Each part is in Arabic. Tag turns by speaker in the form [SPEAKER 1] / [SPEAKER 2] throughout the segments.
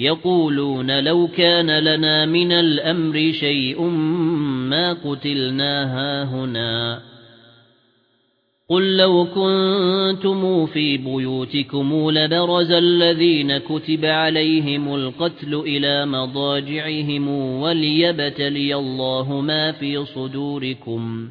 [SPEAKER 1] يَقُولُونَ لَوْ كَانَ لَنَا مِنَ الْأَمْرِ شَيْءٌ مَا قُتِلْنَا هَاهُنَا. قُل لَّوْ كُنتُمْ فِي بُيُوتِكُمْ لَبَرَزَ الَّذِينَ كُتِبَ عَلَيْهِمُ الْقَتْلُ إِلَى مَضَاجِعِهِمْ وَلِيَبْتَلِيَ اللَّهُ مَا فِي صُدُورِكُمْ.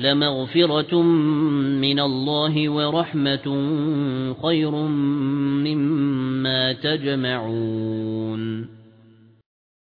[SPEAKER 1] لَمَغْفِرَةٌ مِنَ اللَّهِ وَرَحْمَةٌ خَيْرٌ مِّمَّا تَجْمَعُونَ